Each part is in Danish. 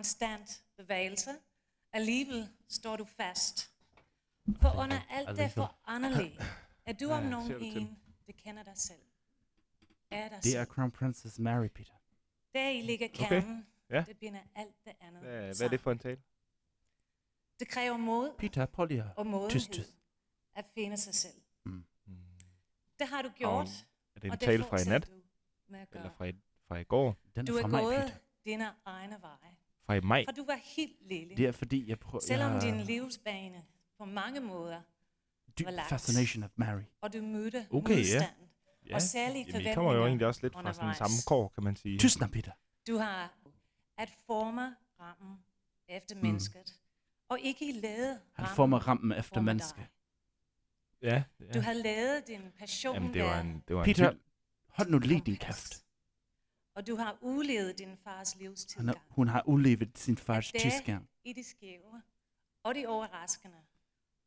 konstant bevægelse. Alligevel står du fast. For under alt det foranderlige, er du om nogen en, der kender dig selv. Er dig Det er. Crown Princess Mary, Peter. Der i ligger Okay. kernen. Ja. Det binder alt det andet Hvad, hvad er sammen. det for en tale? Det kræver mod Peter, prøv lige at... og modenhed at finde sig selv. Mm. Det har du gjort, Er det en og tale fra i nat? Eller fra i, fra i går? Den Du er er fra mig, gået Peter. dine egne veje. Fra i maj? Fra du var helt lille. Det er fordi, jeg prøver... Selvom jeg... din livsbane på mange måder, Dyb var lagt. fascination of Mary. og du mødte Okay, ja. modstand, Ja. og særlige Jamen, I kommer jo egentlig også lidt fra sådan undervejs. samme kår, kan man sige. Tystner, Peter. Du har at forme rammen efter Mm. mennesket, og ikke i lade Han rammen former rammen efter former menneske. dig. Ja, Du ja. har lavet din passion Jamen, det var være en, det var en Peter, hyld. hold nu lige din kæft. Og du har udlevet din fars Han livstilgang. hun har udlevet sin fars At det- tidsgang. I de skæve og de overraskende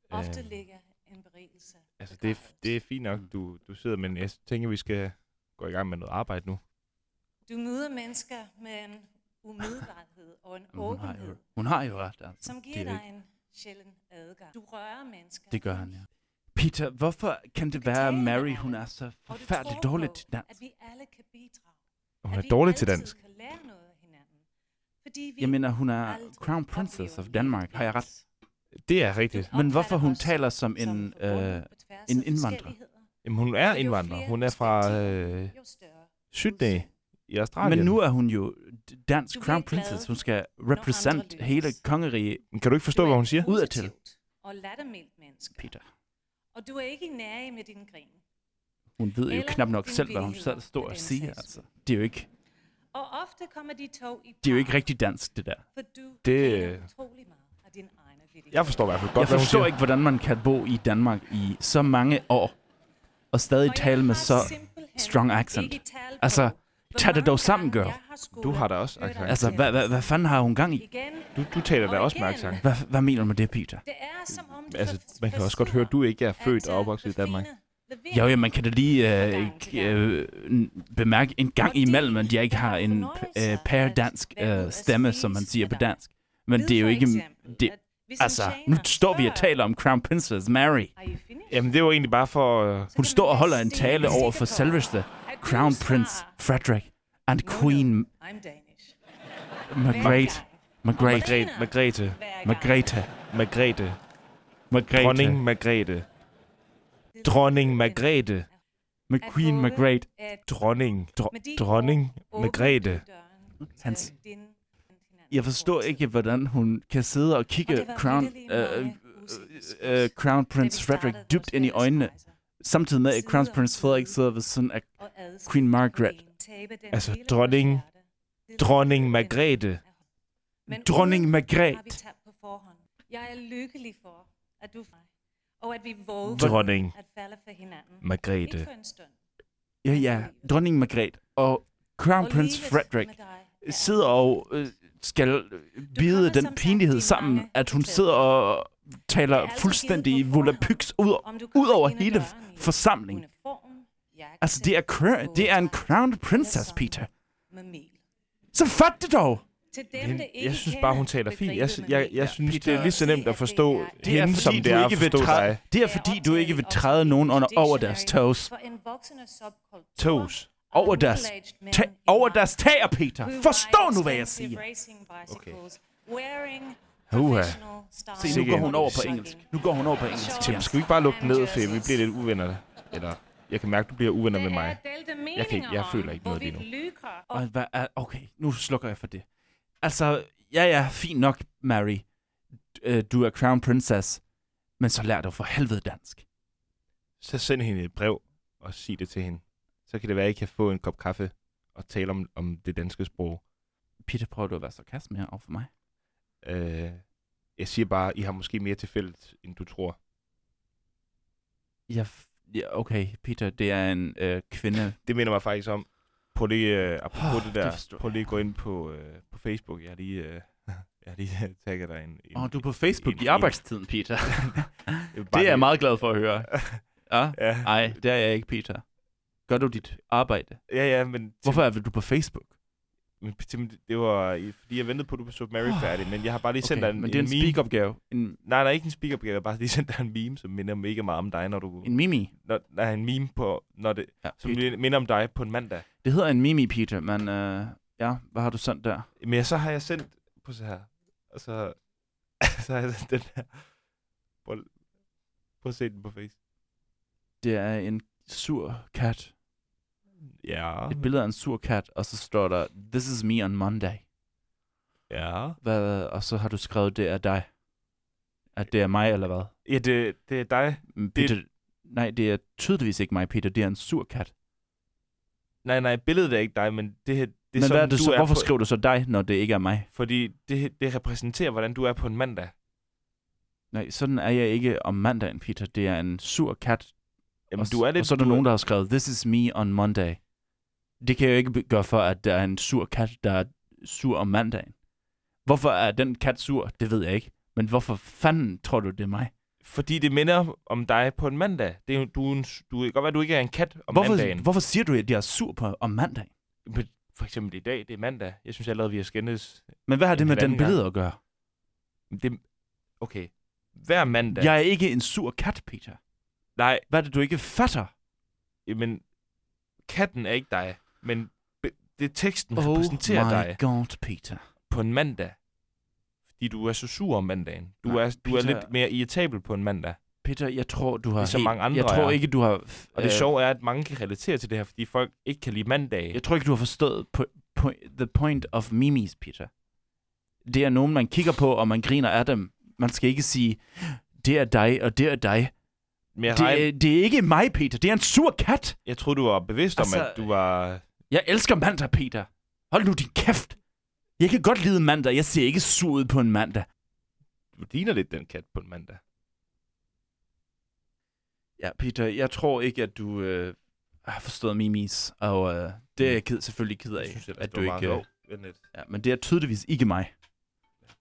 ofte ligger en berigelse. Altså, det er, det er fint nok, du, du sidder, men jeg tænker, vi skal gå i gang med noget arbejde nu. Du møder mennesker med en umiddelbarhed og en Hun har, jo, åbenhed, hun har jo ret, altså. som Det giver er dig ikke- en sjælden adgang. Du rører mennesker. Det gør han, ja. Peter, hvorfor kan det være, at Mary, hun er så forfærdeligt tror dårlig på, til dans? At vi alle kan bidrage. Hun er dårlig til dansk. kan lære noget af hinanden. Fordi vi Jeg mener, hun er Crown Princess of Denmark. Har jeg ret? Det er rigtigt. Men hvorfor hun taler som en, øh, en indvandrer? Jamen, hun er indvandrer. Hun er fra øh, Sydney i Australien. Men nu er hun jo dansk Crown Princess. Hun skal represent hele kongeriget, Men Kan du ikke forstå, Du hvad hun siger? Udadtil. Og lattermildt menneske. Peter. Og du er ikke nære med din grin. Hun ved jo knap nok selv, hvad hun selv står og siger. Altså. Det er jo ikke, Og ofte kommer de to i det er jo ikke rigtig dansk, det der. For du Det- utrolig meget af din egen. Jeg forstår i hvert fald godt, Jeg hvad hun forstår siger. ikke, hvordan man kan bo i Danmark i så mange år, og stadig Og tale med så... strong accent. Altså, tag det dog sammen, skulle Du har da også accent. Altså, hvad, hvad, hvad fanden har hun gang i? Du, du taler da Og også med accent. Hvad, hvad mener du med det, Peter? det er som om du Altså, man kan også godt høre, at du ikke er født og opvokset i Danmark. Jo, ja, man kan da lige øh, øh, bemærke en gang imellem, at jeg ikke har en øh, pærdansk øh, stemme, som man siger på dansk. Men det er jo ikke... Det, altså, nu står vi og taler om Crown Princess Mary. Jamen, det var egentlig bare for... Øh, Hun står og holder en tale over for selveste Crown Prince Frederick and Queen I'm Danish. Margrethe. Margrethe. Margrethe. Margrethe. Margrethe. Margrethe. Margrethe. Dronning Margrethe. Dronning Margrethe. Med Queen Margrethe. Dronning. Dro- dronning Margrethe. Hans- Jeg forstår ikke, hvordan hun kan sidde og kigge Crown, øh, mange øh, øh, Crown Prince Frederick dybt ind i øjnene, samtidig med, at Crown Prince Frederik sidder ved siden af Queen Margaret. Altså, dronning- Dronning Margrethe. Dronning Margrethe. Har vi tabt på forhånd. Jeg er lykkelig for, at du og at vi våger Dronning hinanden. Margrethe. Ikke for en stund. Ja, ja, dronning Margrethe og Crown Og Prince Frederick dig er sidder og øh, skal bide den pinlighed sammen, mange at hun sidder og er taler altid fuldstændig volapyks ud, ud over hele forsamlingen. Altså, det er, det er en båddragt Crown eller Princess, Peter. Så fat det dog! Til dem, Men der ikke jeg synes bare, hun taler fint. Jeg, jeg, mel, jeg synes, Peter, det er lige så nemt at forstå Det er hende, som det er at forstå træde, dig. det er fordi, du ikke vil træde nogen under, over deres toes. Toes. Over deres, ta- over deres tager, Peter. Forstå nu, hvad jeg siger. wearing Uha. Se, nu går hun over på engelsk. Nu går hun over på engelsk. Tim, skal vi ikke bare lukke den ned, for vi bliver lidt uvenner? Eller, jeg kan mærke, du bliver uvenner med mig. Jeg kan ikke- jeg føler ikke noget lige nu. Hvad er, okay, nu slukker jeg for det. Altså, ja, ja, fint nok, Mary. Øh, Du er Crown Princess. Men så lær dig for helvede dansk. Så send hende et brev og sig det til hende. Så kan det være, at I kan få en kop kaffe og tale om, om det danske sprog. Peter, prøver du at være sarkasme her over for mig? Øh, jeg siger bare, I har måske mere til fælles, end du tror. Ja, ja okay, Peter, det er en øh, kvinde. Det minder mig faktisk om. Prøv lige, øh, apropos oh, det det der, forstår prøv lige at gå ind på, øh, på Facebook. Jeg har lige, øh, jeg har lige tagget dig en... Åh, oh, du er på Facebook en- i arbejdstiden, Peter. det er jeg meget glad for at høre. Ja? Ja, Nej, det er jeg ikke, Peter. Gør du dit arbejde? ja, ja, men... Hvorfor er du på Facebook? Men det var fordi, jeg ventede på, at du så Mary færdig, men jeg har bare lige sendt dig en, men det er en, meme. speak-opgave. En, Nej, nej, ikke en speak-opgave. Jeg har bare lige sendt dig en meme, som minder mega meget om dig, når du... en mimi. Når, nej, en meme på, når det, Ja, som Peter. minder om dig på en mandag. Det hedder en mimi, Peter, men øh, ja, hvad har du sendt der? Men så har jeg sendt på så her. Og så, så har jeg sendt den her. Prøv, prøv at se den på face. Det er en sur kat. Ja. Et billede af en sur kat, og så står der, This is me on Monday. Ja. Hvad, og så har du skrevet, det er dig. At det er mig, eller hvad? Ja, det, det er dig. Men Peter, nej, det er tydeligvis ikke mig, Peter. Det er en sur kat. Nej, nej, billedet er ikke dig, men det, her- det er Men sådan, hvad er det du så? er Hvorfor på, skriver du så dig, når det ikke er mig? Fordi det, det repræsenterer, hvordan du er på en mandag. Nej, sådan er jeg ikke om mandagen, Peter. Det er en sur kat. Jamen, og, du er lidt... og så er der du nogen, der har skrevet, This is me on Monday. Det kan jeg jo ikke gøre for, at der er en sur kat, der er sur om mandagen. Hvorfor er den kat sur? Det ved jeg ikke. Men hvorfor fanden tror du, det er mig? Fordi det minder om dig på en mandag. Det er, du, en, du kan godt være, at du ikke er en kat om Hvorfor, mandagen. hvorfor siger du, at jeg er sur på, om mandagen? Men For eksempel i dag, det er mandag. Jeg synes allerede, vi har skændes. Men hvad har det med den billede at gøre? Det, okay. Hver mandag. Jeg er ikke en sur kat, Peter. Nej, Hvad er det, du ikke fatter? men katten er ikke dig. Men det er teksten Oh repræsenterer my dig god, Peter. på en mandag. Fordi du er så sur om mandagen. Du, Nej, er, du er Peter- lidt mere irritabel på en mandag. Peter, jeg tror, du har Ligesom helt- mange andre Jeg tror er. ikke, du har... Og det sjove er, at mange kan relatere til det her, fordi folk ikke kan lide mandage. Jeg tror ikke, du har forstået po- po- the point of memes, Peter. Det er nogen, man kigger på, og man griner af dem. Man skal ikke sige, det er dig, og det er dig. Men jeg, Det er, det er ikke mig, Peter. Det er en sur kat. jeg troede, du var bevidst Altså- om, at du var... Jeg elsker mandag, Peter. Hold nu din kæft. Jeg kan godt lide mandag. Jeg ser ikke sur ud på en mandag. Du ligner lidt den kat på en mandag. Ja, Peter, jeg tror ikke, at du øh, har forstået memes. Og øh, det er jeg ked, selvfølgelig ked af, Jeg synes, at du ikke... Øh, ja, men det er tydeligvis ikke mig.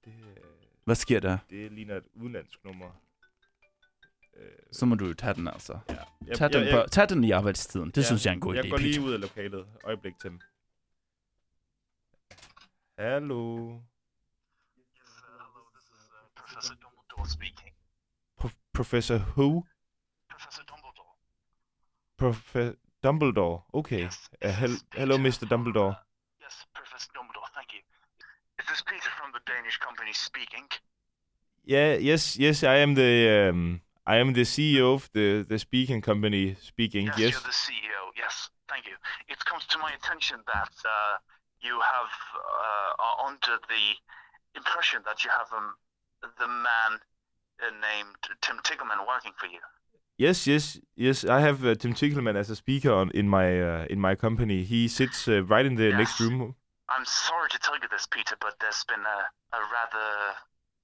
Det, øh, Hvad sker der? det ligner et udenlandsk nummer. Øh, Så må du jo tage den, altså. ja. Jeg, Tag den, på, tag den i arbejdstiden. Det Ja, synes jeg er en god jeg idé, går Peter. lige ud af lokalet. Øjeblik, Tim. Hallo. Professor Dumbledore speaking. Pro- Professor who? Professor Dumbledore. Prof- Dumbledore. Okay. Yes. Uh, hel- hello, Peter Mr. Dumbledore. uh, yes, Professor Dumbledore. Thank you. Is this Peter from the Danish company speaking? Yeah. Yes. Yes. I am the. Um, I am the CEO of the the speaking company. Speaking. Yes, Yes. you're the CEO. Yes, thank you. It comes to my attention that uh, you have uh, are under the impression that you have um, the man uh, named Tim Tiggleman working for you. Yes. Yes. Yes. I have uh, Tim Tickleman as a speaker on, in my uh, in my company. He sits uh, right in the Yes. next room. I'm sorry to tell you this, Peter, but there's been a, a rather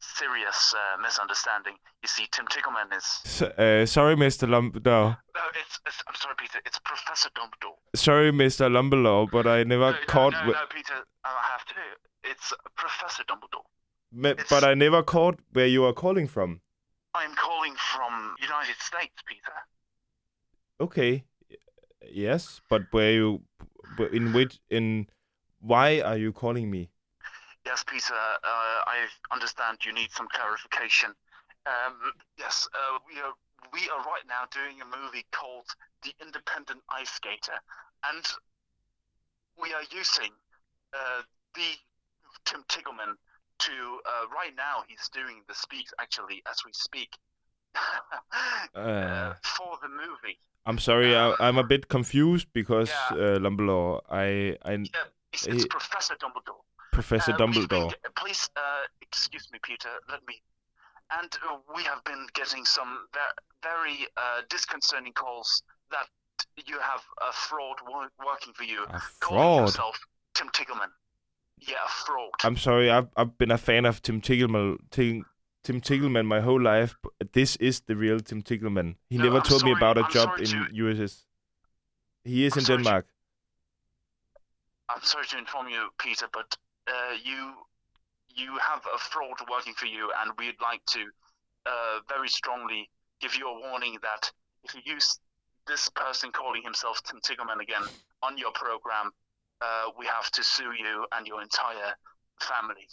serious uh, misunderstanding. You see, Tim Tickleman is. S- uh, sorry, Mr. Dumbledore. No, it's, it's. I'm sorry, Peter. It's Professor Dumbledore. Sorry, Mr. Dumbledore, but I never no, caught. No, no, no, Peter. I have to. It's Professor Dumbledore. Me- It's- but I never caught where you are calling from. I'm calling from United States, Peter. Okay. Yes, but where you in which in why are you calling me? Yes, Peter. Uh, I understand you need some clarification. Um, yes, uh, we are. We are right now doing a movie called The Independent Ice Skater, and we are using uh, the Tim Tiggleman to. Uh, right now, he's doing the speaks actually as we speak. uh, for the movie. I'm sorry, I, I'm a bit confused because Yeah. uh, Dumbledore, I I Yeah, it's, it's He- Professor Dumbledore. Professor Uh, we've been Dumbledore. please, uh, excuse me, Peter. Let me. And uh, we have been getting some ve- very uh, disconcerting calls that you have a fraud wo- working for you, A calling fraud. yourself Tim Tiggleman. Yeah, a fraud. I'm sorry, I've I've been a fan of Tim Tickleman Tim, Tim Tickleman my whole life. But this is the real Tim Tickleman. He No, never I'm told me about a I'm job in to- USS. He is I'm in sorry to- Denmark. I'm sorry to inform you, Peter, but uh, you you have a fraud working for you, and we'd like to uh, very strongly give you a warning that if you use this person calling himself Tim Tiggleman again on your program, uh, we have to sue you and your entire family.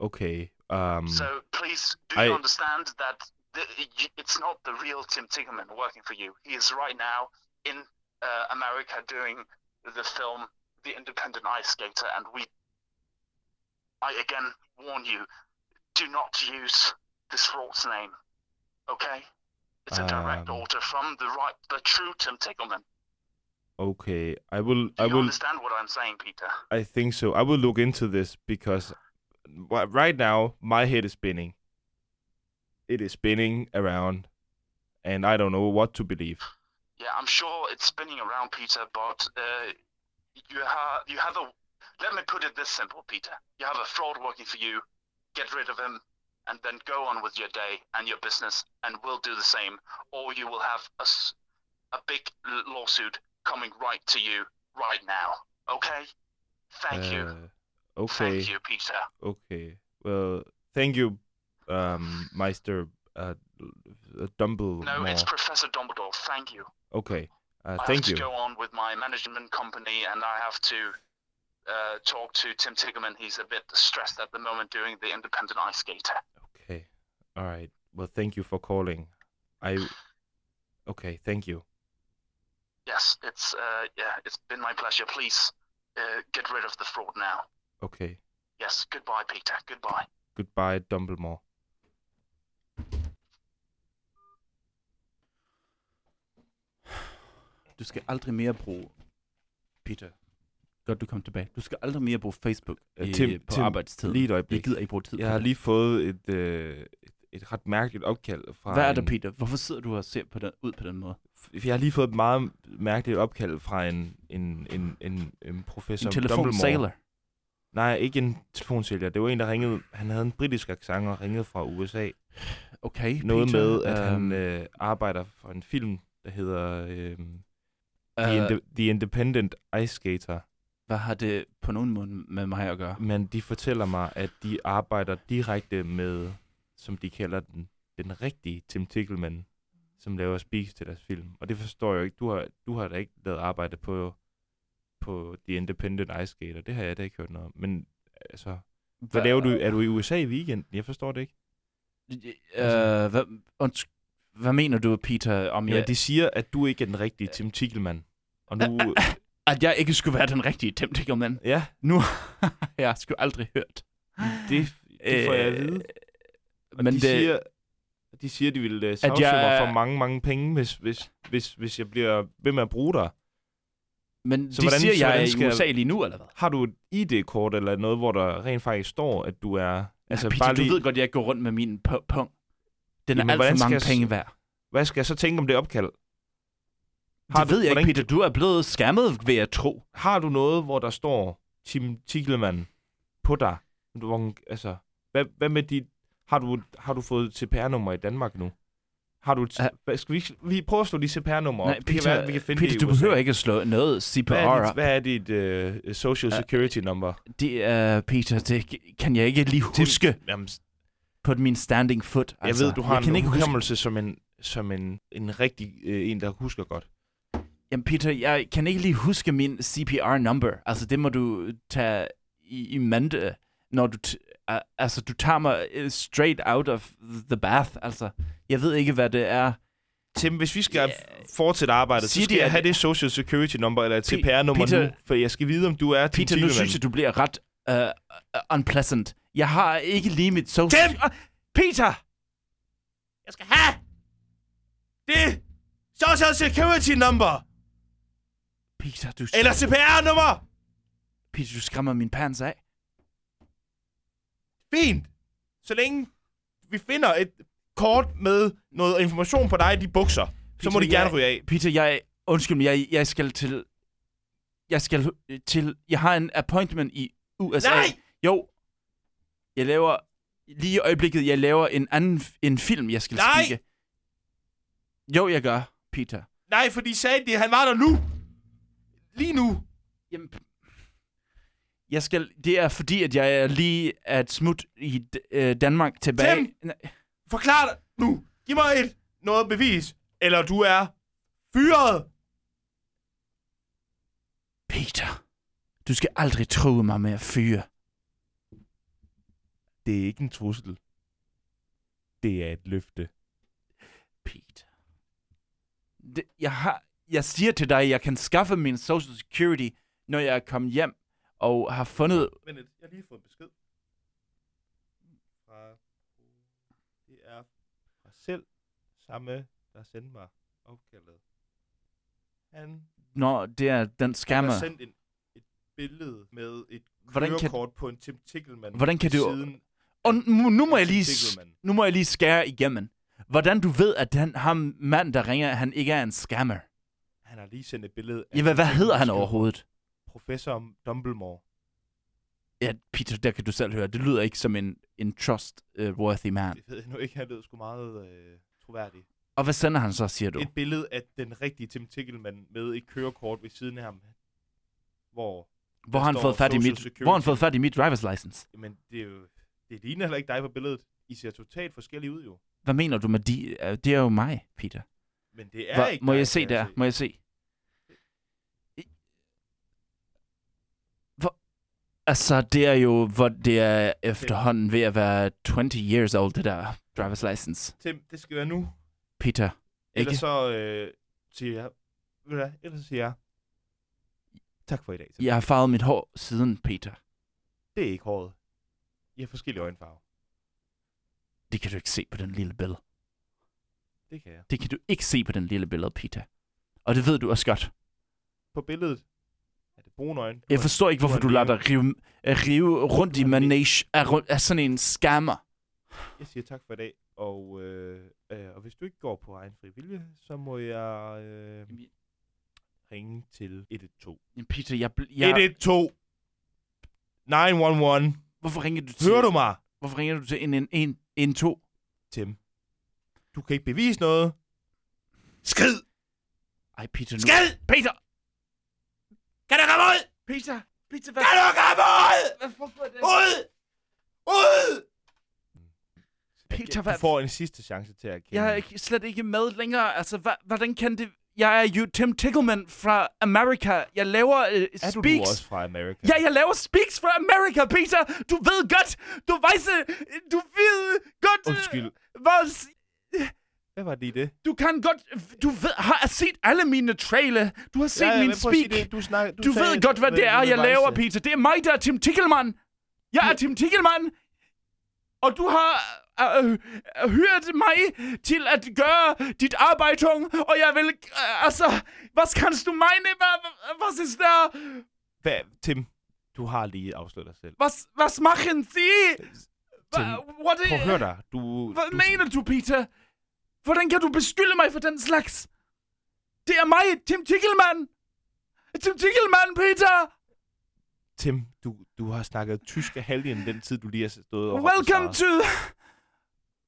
Okay. Um, So please, do I- you understand that the, y- it's not the real Tim Tickerman working for you? He is right now in uh, America doing the film The Independent Ice Skater, and we, I again warn you, do not use this fraud's name. Okay? It's a direct Um, order from the right, the true Tim Tickerman. okay. I will. Do I you will. understand what I'm saying, Peter? I think so. I will look into this because right now my head is spinning. It is spinning around, and I don't know what to believe. Yeah, I'm sure it's spinning around, Peter, but uh, you have you have a. Let me put it this simple, Peter. You have a fraud working for you. Get rid of him, and then go on with your day and your business, and we'll do the same. Or you will have a, a big lawsuit coming right to you right now. Okay? Thank you. Uh, okay. Thank you, Peter. Okay. Well, thank you, um, Meister uh, Dumbledore. No, it's Professor Dumbledore. Thank you. okay. Uh, I thank have you. to go on with my management company, and I have to uh, talk to Tim Tickerman. He's a bit stressed at the moment doing the independent ice skater. Okay. All right. Well, thank you for calling. I. Okay. Thank you. Yes, it's uh, yeah, it's been my pleasure. Please uh, get rid of the fraud now. Okay. Yes, goodbye, Peter. Goodbye. Goodbye, Dumbledore. Du skal aldrig mere bruge... Peter, godt du kom tilbage. Du skal aldrig mere bruge Facebook Øh, i, Tim- på Tim, arbejdstid. Lige et Jeg gider ikke bruge tid Jeg har lige fået et, øh, et, et ret mærkeligt opkald fra Hvad er der, en, Peter? Hvorfor sidder du og ser på den, ud på den måde? Jeg har lige fået et meget mærkeligt opkald fra en, en, en, en, en professor En telefon Dumbledore. sailor. Nej, ikke en telefonsælger. Det var en, der ringede. Han havde en britisk accent og ringede fra USA. Okay, Noget Peter. med, at han øhm, øh, arbejder for en film, der hedder øh, The, øh, Inde- The Independent Ice Skater. Hvad har det på nogen måde med mig at gøre? Men de fortæller mig, at de arbejder direkte med, som de kalder den, den rigtige Tim Tickleman, som laver speaks til deres film. Og det forstår jeg ikke. Du har, du har da ikke lavet arbejde på, på The Independent Ice Skater. Det har jeg da ikke hørt noget om. Men altså, hvad laver du? Er du i USA i weekenden? Jeg forstår det ikke. Øh, hvad, unds- hvad mener du, Peter, om Ja, jeg, de siger, at du ikke er den rigtige Tim Tickleman. Og nu... at jeg ikke skulle være den rigtige Tim Tickerman? ja, Nu har jeg sgu aldrig hørt. det, det får jeg at vide. Og Men de, det, siger, de siger, de vil uh, sagsøge jeg- mig for mange, mange penge, hvis, hvis, hvis, hvis jeg bliver ved med at bruge dig. men så de hvordan- siger, så jeg er i skal- USA lige nu, eller hvad? Har du et ID-kort eller noget, hvor der rent faktisk står, at du er... Altså, Peter, bare du lige, ved godt, jeg går rundt med min pung. Den Jamen, er alt for mange penge værd. Hvad skal jeg så tænke om det opkald? Har det du, ved jeg ikke, Peter. Du er blevet skammet, ved at tro. Har du noget, hvor der står Tim Tickleman på dig? Du, altså, hvad, hvad med dit... Har du, har du fået CPR-nummer i Danmark nu? Har du... Ja. Skal vi, vi prøve at slå de CPR-nummer op? Nej, Det kan Peter, være, vi kan finde Peter det du behøver ikke at slå noget CPR Hvad er dit, hvad er dit uh, social security number? Det er, Peter, det kan jeg ikke lige huske Jamen, på min standing foot. jeg ved, du har jeg kan en ikke huske. hukommelse som en, som en, en rigtig øh, en, der husker godt. Jamen, Peter, jeg kan ikke lige huske min CPR-number. Altså, det må du tage i, i mente, når du... Uh, altså, du tager mig uh, straight out of the bath. Altså, jeg ved ikke, hvad det er. Tim, hvis vi skal Ja. fortsætte arbejdet, så Siger skal de, jeg at- have det social security number eller et CPR-nummer nu, for jeg skal vide, om du er Peter, nu synes jeg, du bliver ret uh, unpleasant. Jeg har ikke lige mit social... Tim! Peter! Jeg skal have det social security number Peter, du, eller CPR-nummer. Peter, du skræmmer min pants af. Fint. Så længe vi finder et kort med noget information på dig i de bukser, så Peter, må de gerne jeg- ryge af. Peter, jeg... Undskyld mig, jeg, jeg skal til... Jeg skal til... Jeg har en appointment i USA. Nej! Jo. Jeg laver... Lige i øjeblikket, jeg laver en anden en film, jeg skal Nej! skikke. Jo, jeg gør, Peter. Nej, for de sagde, at han var der nu. Lige nu. Jamen, jeg skal, det er fordi, at jeg er lige at smut i øh, Danmark tilbage. Tim! Forklar dig nu. Giv mig et noget bevis. Eller du er fyret. Peter, du skal aldrig tro mig med at fyre. Det er ikke en trussel. Det er et løfte. Peter. Det, jeg, har, jeg siger til dig, jeg kan skaffe min social security, når jeg er kommet hjem og har fundet... Men jeg har lige fået besked. Fra... Det er fra selv samme, der sendte mig opkaldet. Han Når det er den Han skammer. har sendt en, et billede med et Hvordan kan- på en Tim Tickleman. Hvordan kan du- Siden Og nu, nu må jeg lige, nu må jeg lige skære igennem. Hvordan du ved, at den, ham mand, der ringer, han ikke er en scammer? Han har lige sendt et billede af... Ja, hvad, hvad hedder han overhovedet? Professor Dumbledore. Ja, Peter, der kan du selv høre. Det lyder ikke som en, en trustworthy man. Det ved jeg nu ikke, han lød sgu meget øh, troværdig. Og hvad sender han så, siger du? Et billede af den rigtige Tim Tickleman med et kørekort ved siden af ham. Hvor, Hvor har han fået fat i mit, Security. hvor han fået fat i mit driver's license? men det er jo... Det ligner heller ikke dig på billedet. I ser totalt forskellige ud jo. Hvad mener du med de? øh, Det er jo mig, Peter. Men det er Hvor, ikke må dig, jeg se der? Må jeg se? I- Hvor, altså, det er jo, hvor det er efterhånden ved at være 20 years old, det der driver's license. Tim, det skal være nu. Peter, ikke? Ellers så øh, siger jeg... Ved du hvad? Ellers så siger jeg... Tak for i dag. Tim. Jeg har farvet mit hår siden, Peter. Det er ikke håret. I har forskellige øjenfarver. Det kan du ikke se på den lille billede. Det kan jeg. Det kan du ikke se på den lille billede, Peter. Og det ved du også godt. På billedet det brune øjne. Jeg forstår ikke, hvorfor du lader dig rive, rive rundt i manage af, af sådan en scammer. Jeg siger tak for i dag. Og, øh, øh, og hvis du ikke går på egen fri vilje, så må jeg øh, ringe til 112. Jamen, Peter, jeg, bl- jeg, 112! 911! hvorfor ringer du til... Hører du mig, Hvorfor ringer du til en, en, en, en to? Tim? Du kan ikke bevise noget. Skrid! Ej, Peter, nu... Skrid! Peter! Kan du komme ud? Peter! Peter, hvad? Kan du komme ud? Hvad foregår der? Ud! Ud! Peter, Du hvad... får en sidste chance til at kende. Jeg er ikke, slet ikke med længere. Altså, hva, hvordan kan det... Jeg er jo Tim Tickleman fra Amerika. Jeg laver uh, er speaks. du, du også fra Amerika? Ja, jeg laver speaks fra Amerika, Peter. Du ved godt. Du ved, du ved godt. øh, Undskyld. Hvad, s- Hvad var lige det? du kan godt... Du ved, har set alle mine trailer. Du har set Ja, ja, min speak. det. Du, snak, du, Du ved godt, hvad det er, jeg laver. Peter. Det er mig, der er Tim Tickleman. Jeg er Tim Tickleman. Og du har øh, øh, hørt mig til at gøre dit arbejde, og jeg vil... Øh, altså, hvad kan du mene? Hvad, er der? Hvad, Tim, du har lige afsløret dig selv. Hvad, hvad machen Sie? Tim, What prøv at høre dig. Du, Hvad du, mener du, Peter? Hvordan kan du beskylde mig for den slags? Det er mig, Tim Tickleman. Tim Tickleman, Peter. Tim, du, du har snakket tysk af halvdelen den tid, du lige har stået og Welcome to...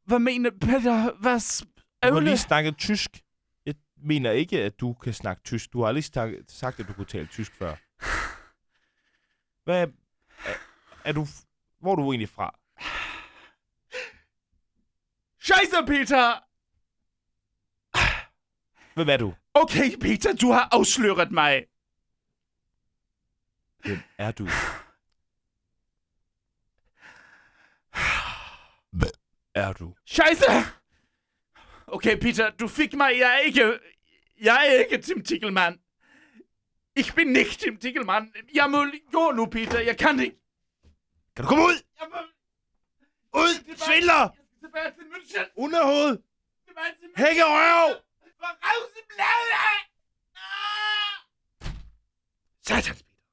Hvad mener Peter? Hvad... Du har lige snakket tysk. Jeg mener ikke, at du kan snakke tysk. Du har aldrig snak- sagt, at du kunne tale tysk før. Hvad er, er du... Hvor er du egentlig fra? Scheiße, Peter! Hvem er du? Okay, Peter, du har afsløret mig. Hvem er du? Hvem er du? Scheiße! Okay, Peter, du fik mig. Jeg er ikke... Jeg er ikke Tim Tickleman. Ich bin nicht Tim Tickleman. Jeg må gå nu, Peter. Jeg kan ikke. Kan du komme ud? Jeg må... Ud! Svindler! Jeg skal tilbage til München. Underhoved! Tilbage til München. Hækkerøv! For revsebladet! Ah! Satans!